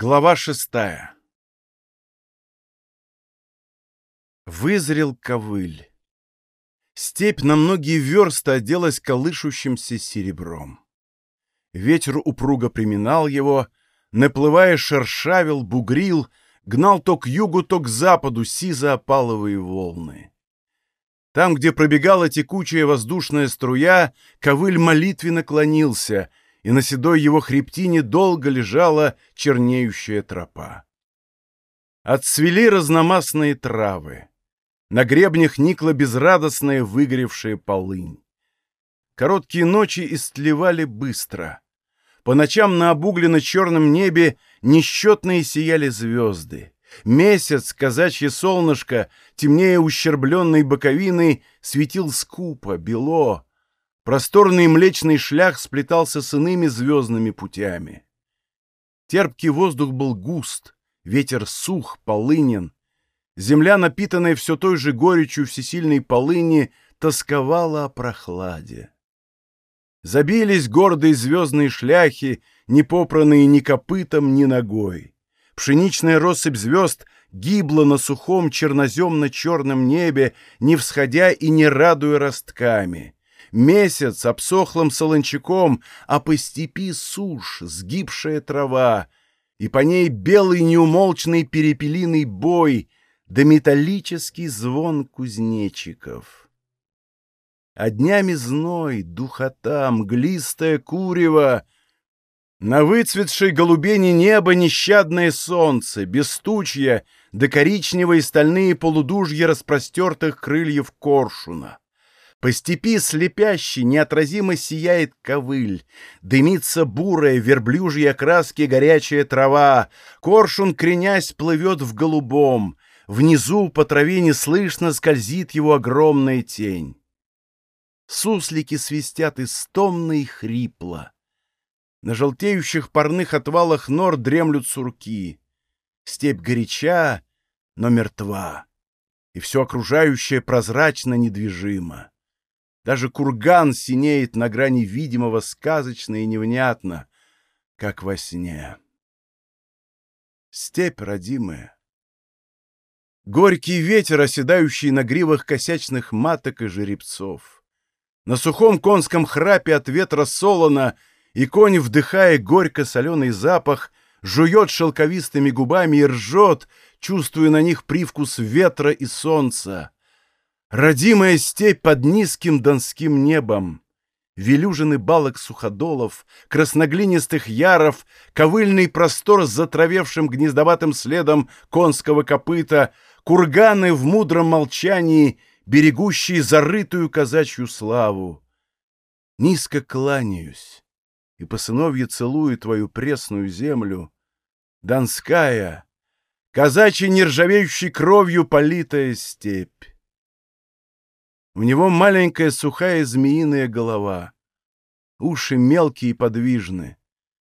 Глава шестая Вызрел ковыль. Степь на многие версты оделась колышущимся серебром. Ветер упруго приминал его, наплывая шершавил, бугрил, гнал то к югу, то к западу сизо-опаловые волны. Там, где пробегала текучая воздушная струя, ковыль молитвенно клонился, и на седой его хребтине долго лежала чернеющая тропа. Отцвели разномастные травы. На гребнях никла безрадостная выгоревшая полынь. Короткие ночи истлевали быстро. По ночам на обугленно-черном небе несчетные сияли звезды. Месяц, казачье солнышко, темнее ущербленной боковины, светил скупо, бело. Просторный млечный шлях сплетался с иными звездными путями. Терпкий воздух был густ, ветер сух, полынен. Земля, напитанная все той же горечью всесильной полыни, тосковала о прохладе. Забились гордые звездные шляхи, не попранные ни копытом, ни ногой. Пшеничная россыпь звезд гибла на сухом черноземно-черном небе, не всходя и не радуя ростками. Месяц обсохлым солончаком, а по степи сушь, сгибшая трава, и по ней белый неумолчный перепелиный бой — да металлический звон кузнечиков. А днями зной, духота, мглистое курево, на выцветшей голубени неба нещадное солнце, бестучья, да коричневые стальные полудужья распростертых крыльев коршуна. По степи слепящей неотразимо сияет ковыль, дымится бурая верблюжья краски горячая трава, коршун, кренясь, плывет в голубом, Внизу по траве неслышно скользит его огромная тень. Суслики свистят истомно и хрипло. На желтеющих парных отвалах нор дремлют сурки. Степь горяча, но мертва, и все окружающее прозрачно недвижимо. Даже курган синеет на грани видимого сказочно и невнятно, как во сне. Степь родимая, Горький ветер, оседающий на гривах косячных маток и жеребцов. На сухом конском храпе от ветра солоно, и конь, вдыхая горько-соленый запах, жует шелковистыми губами и ржет, чувствуя на них привкус ветра и солнца. Родимая степь под низким донским небом. Велюжины балок суходолов, красноглинистых яров, ковыльный простор с затравевшим гнездоватым следом конского копыта — курганы в мудром молчании, берегущие зарытую казачью славу. Низко кланяюсь и по сыновье целую твою пресную землю, Донская, казачьей нержавеющей кровью политая степь. У него маленькая сухая змеиная голова, уши мелкие и подвижны,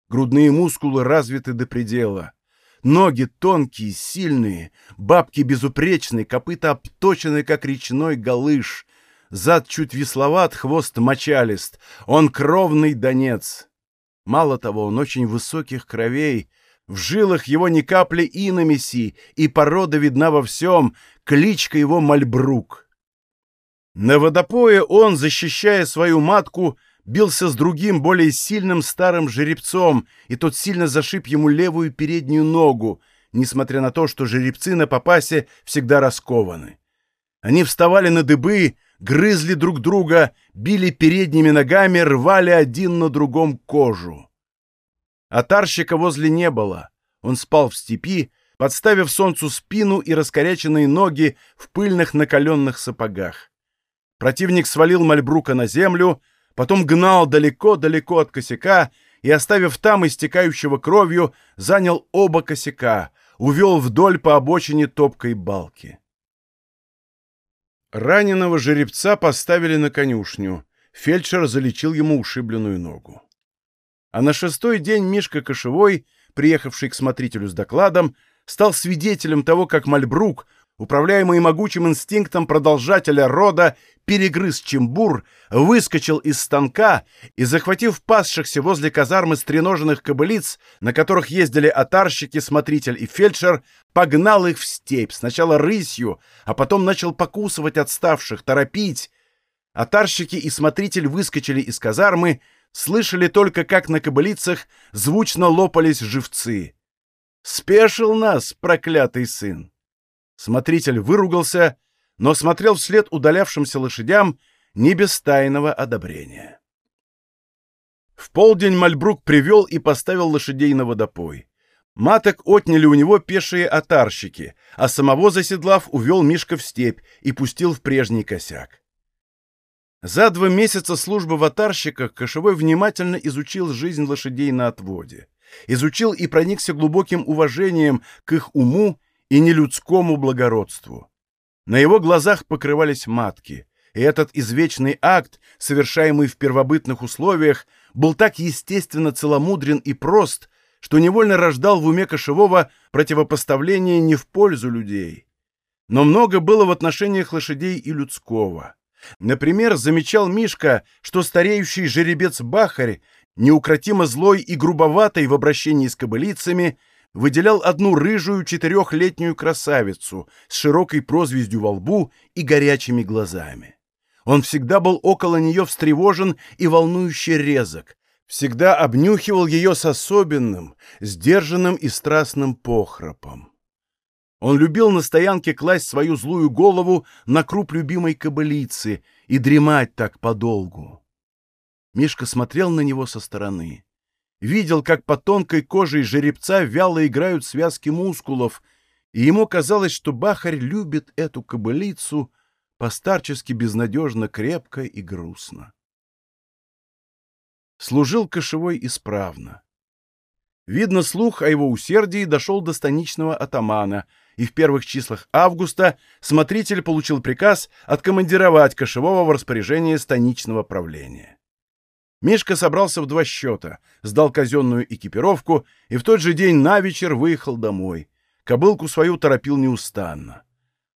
грудные мускулы развиты до предела — Ноги тонкие, сильные, бабки безупречные, копыта обточены, как речной галыш. Зад чуть весловат, хвост мочалист. Он кровный донец. Мало того, он очень высоких кровей. В жилах его ни капли иномеси, и порода видна во всем, кличка его Мальбрук. На водопое он, защищая свою матку, бился с другим, более сильным старым жеребцом, и тот сильно зашиб ему левую переднюю ногу, несмотря на то, что жеребцы на попасе всегда раскованы. Они вставали на дыбы, грызли друг друга, били передними ногами, рвали один на другом кожу. А тарщика возле не было. Он спал в степи, подставив солнцу спину и раскоряченные ноги в пыльных накаленных сапогах. Противник свалил Мальбрука на землю, потом гнал далеко-далеко от косяка и, оставив там истекающего кровью, занял оба косяка, увел вдоль по обочине топкой балки. Раненого жеребца поставили на конюшню. Фельдшер залечил ему ушибленную ногу. А на шестой день Мишка Кошевой, приехавший к смотрителю с докладом, стал свидетелем того, как Мальбрук, управляемый могучим инстинктом продолжателя рода, перегрыз чембур, выскочил из станка и, захватив пасшихся возле казармы стреноженных кобылиц, на которых ездили отарщики, смотритель и фельдшер, погнал их в степь, сначала рысью, а потом начал покусывать отставших, торопить. Отарщики и смотритель выскочили из казармы, слышали только, как на кобылицах звучно лопались живцы. «Спешил нас, проклятый сын!» Смотритель выругался, но смотрел вслед удалявшимся лошадям не без тайного одобрения. В полдень Мальбрук привел и поставил лошадей на водопой. Маток отняли у него пешие отарщики, а самого заседлав увел Мишка в степь и пустил в прежний косяк. За два месяца службы в отарщиках Кошевой внимательно изучил жизнь лошадей на отводе. Изучил и проникся глубоким уважением к их уму и нелюдскому благородству. На его глазах покрывались матки, и этот извечный акт, совершаемый в первобытных условиях, был так естественно целомудрен и прост, что невольно рождал в уме Кошевого противопоставление не в пользу людей. Но много было в отношениях лошадей и людского. Например, замечал Мишка, что стареющий жеребец-бахарь, неукротимо злой и грубоватый в обращении с кобылицами, выделял одну рыжую четырехлетнюю красавицу с широкой прозвездью во лбу и горячими глазами. Он всегда был около нее встревожен и волнующе резок, всегда обнюхивал ее с особенным, сдержанным и страстным похрапом. Он любил на стоянке класть свою злую голову на круп любимой кобылицы и дремать так подолгу. Мишка смотрел на него со стороны. Видел, как по тонкой коже жеребца вяло играют связки мускулов, и ему казалось, что Бахарь любит эту кобылицу постарчески безнадежно крепко и грустно. Служил кошевой исправно. Видно, слух о его усердии дошел до станичного атамана — и в первых числах августа смотритель получил приказ откомандировать Кошевого в распоряжение станичного правления. Мишка собрался в два счета, сдал казенную экипировку и в тот же день на вечер выехал домой. Кобылку свою торопил неустанно.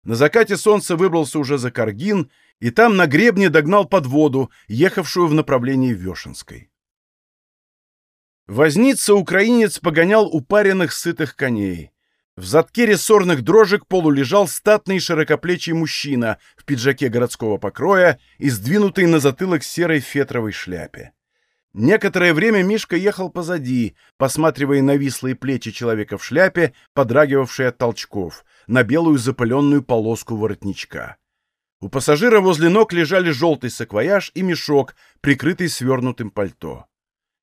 На закате солнца выбрался уже за Каргин и там на гребне догнал подводу, ехавшую в направлении Вешенской. Возница-украинец погонял упаренных сытых коней. В задке рессорных дрожек полулежал статный широкоплечий мужчина в пиджаке городского покроя и сдвинутый на затылок серой фетровой шляпе. Некоторое время Мишка ехал позади, посматривая на вислые плечи человека в шляпе, подрагивавшие от толчков, на белую запыленную полоску воротничка. У пассажира возле ног лежали желтый саквояж и мешок, прикрытый свернутым пальто.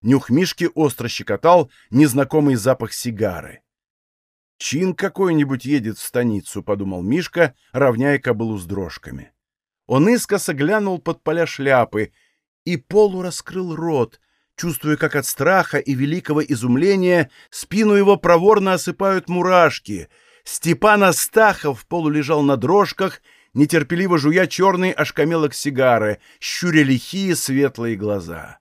Нюх Мишки остро щекотал незнакомый запах сигары. «Чин какой-нибудь едет в станицу», — подумал Мишка, равняя кобылу с дрожками. Он искоса глянул под поля шляпы и полураскрыл рот, чувствуя, как от страха и великого изумления спину его проворно осыпают мурашки. Степан Астахов полулежал на дрожках, нетерпеливо жуя черный ошкамелок сигары, щуря лихие светлые глаза.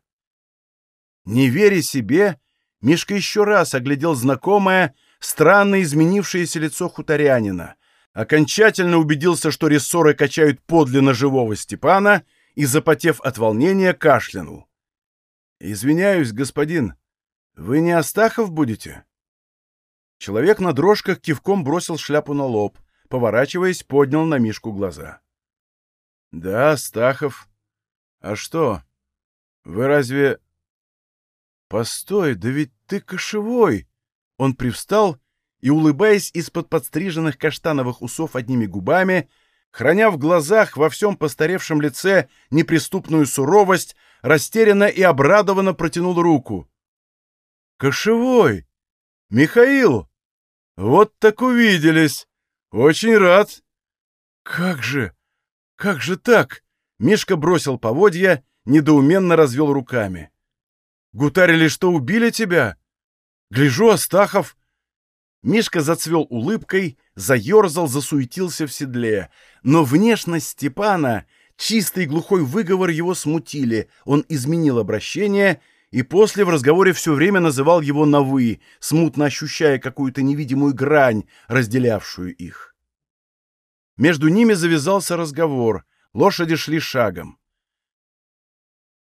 Не веря себе, Мишка еще раз оглядел знакомое, странно изменившееся лицо хуторянина, окончательно убедился, что рессоры качают подлинно живого Степана и, запотев от волнения, кашлянул. «Извиняюсь, господин, вы не Астахов будете?» Человек на дрожках кивком бросил шляпу на лоб, поворачиваясь, поднял на Мишку глаза. «Да, Астахов. А что? Вы разве...» «Постой, да ведь ты кошевой!» Он привстал и, улыбаясь из-под подстриженных каштановых усов одними губами, храня в глазах во всем постаревшем лице неприступную суровость, растерянно и обрадованно протянул руку. «Кошевой! Михаил! Вот так увиделись! Очень рад!» «Как же! Как же так?» Мишка бросил поводья, недоуменно развел руками. «Гутарили, что убили тебя?» Гляжу, Астахов!» Мишка зацвел улыбкой, заерзал, засуетился в седле. Но внешность Степана, чистый глухой выговор его смутили. Он изменил обращение и после в разговоре все время называл его на «вы», смутно ощущая какую-то невидимую грань, разделявшую их. Между ними завязался разговор. Лошади шли шагом.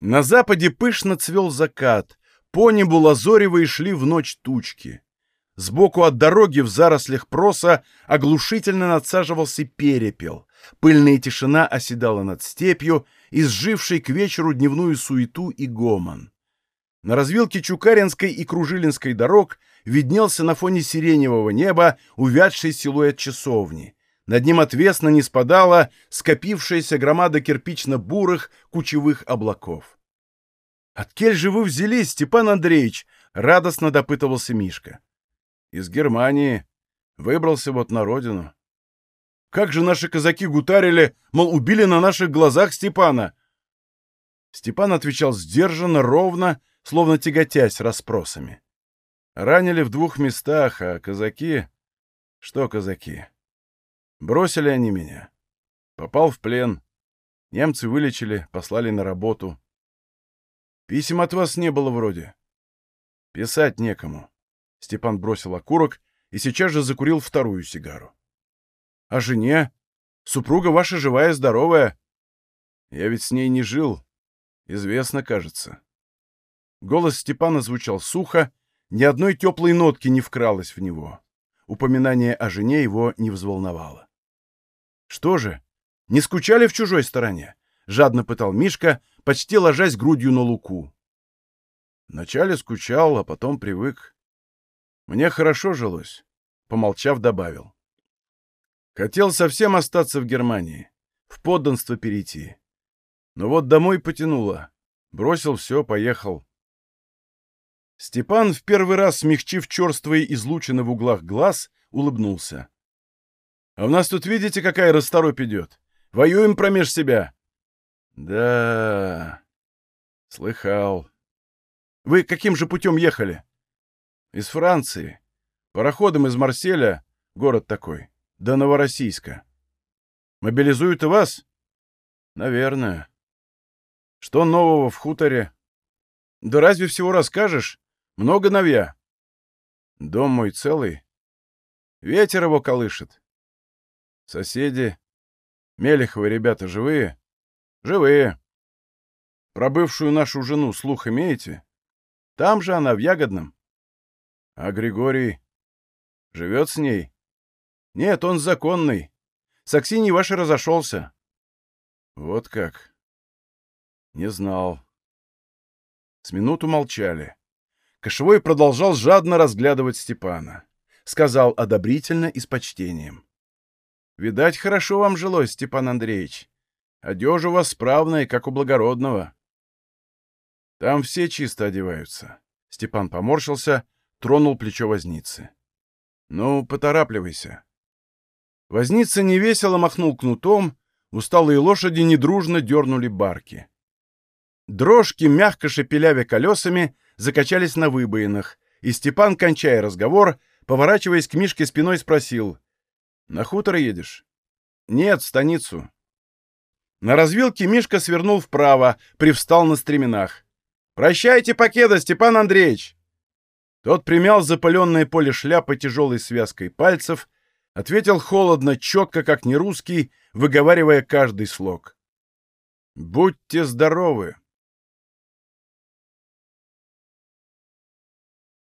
На западе пышно цвел закат, по небу лазоревые шли в ночь тучки. Сбоку от дороги в зарослях проса оглушительно надсаживался перепел. Пыльная тишина оседала над степью, изжившей к вечеру дневную суету и гомон. На развилке Чукаринской и Кружилинской дорог виднелся на фоне сиреневого неба увядший силуэт часовни. Над ним отвесно не спадала скопившаяся громада кирпично-бурых кучевых облаков. «От кель же вы взялись, Степан Андреевич?» — радостно допытывался Мишка. «Из Германии. Выбрался вот на родину. Как же наши казаки гутарили, мол, убили на наших глазах Степана!» Степан отвечал сдержанно, ровно, словно тяготясь расспросами. Ранили в двух местах, а казаки... Что казаки? Бросили они меня. Попал в плен. Немцы вылечили, послали на работу. Писем от вас не было вроде. Писать некому. Степан бросил окурок и сейчас же закурил вторую сигару. А жене? Супруга ваша живая, здоровая. Я ведь с ней не жил. Известно, кажется. Голос Степана звучал сухо, ни одной теплой нотки не вкралось в него. Упоминание о жене его не взволновало. «Что же, не скучали в чужой стороне?» — жадно пытал Мишка, почти ложась грудью на луку. Вначале скучал, а потом привык. Мне хорошо жилось, — помолчав, добавил. Хотел совсем остаться в Германии, в подданство перейти. Но вот домой потянуло. Бросил все, поехал. Степан, в первый раз смягчив черствые излучины в углах глаз, улыбнулся. — А у нас тут видите, какая расторопь идет? Воюем промеж себя. — Да, слыхал. — Вы каким же путем ехали? — Из Франции. Пароходом из Марселя, город такой, до Новороссийска. — Мобилизуют и вас? — Наверное. — Что нового в хуторе? — Да разве всего расскажешь? Много новья? Дом мой целый. Ветер его колышет. Соседи. Мелеховы ребята живые? Живые. Про бывшую нашу жену слух имеете? Там же она, в Ягодном. А Григорий живет с ней? Нет, он законный. С Аксиньей вашей разошелся. Вот как. Не знал. С минуту молчали. Кошевой продолжал жадно разглядывать Степана. Сказал одобрительно и с почтением. «Видать, хорошо вам жилось, Степан Андреевич. Одежа у вас справная, как у благородного». «Там все чисто одеваются». Степан поморщился, тронул плечо возницы. «Ну, поторапливайся». Возница невесело махнул кнутом, усталые лошади недружно дернули барки. Дрожки, мягко шепелявя колесами, закачались на выбоинах, и Степан, кончая разговор, поворачиваясь к Мишке спиной, спросил. «На хутор едешь?» «Нет, в станицу». На развилке Мишка свернул вправо, привстал на стременах. «Прощайте, покеда, Степан Андреевич!» Тот примял запаленное поле шляпы тяжелой связкой пальцев, ответил холодно, четко, как не русский, выговаривая каждый слог. «Будьте здоровы!»